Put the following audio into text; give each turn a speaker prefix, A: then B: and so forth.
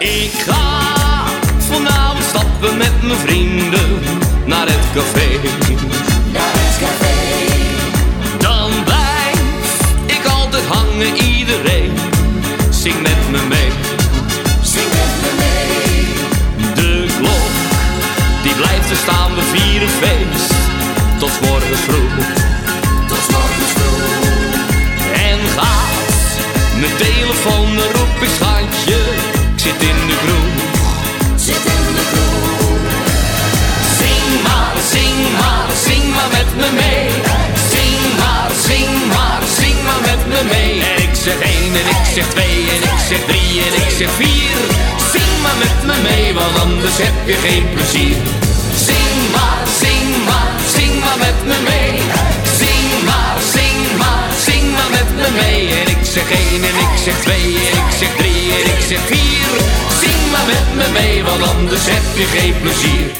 A: Ik ga vanavond stappen met mijn vrienden naar het café.
B: Naar het café.
A: Dan blijf ik altijd hangen, iedereen zing met me mee.
B: Zing met me mee.
A: De klok, die blijft er staan, we vieren feest. Tot morgen vroeg.
B: Tot morgen vroeg.
A: En gaat mijn telefoon, de roep ik schatje Zit in de kroeg.
B: Zit in de kroeg.
A: Zing maar, zing maar, zing maar met me mee. Zing maar, zing maar, zing maar met me mee. En ik zeg één en ik zeg twee en ik zeg drie en ik zeg vier. Zing maar met me mee, want anders heb je geen plezier. Zing maar, zing maar, zing maar met me mee. Zing maar, zing maar, zing maar met me mee. En ik zeg één en ik zeg twee en ik zeg drie en ik zeg vier. Me mee, want anders heb je geen plezier.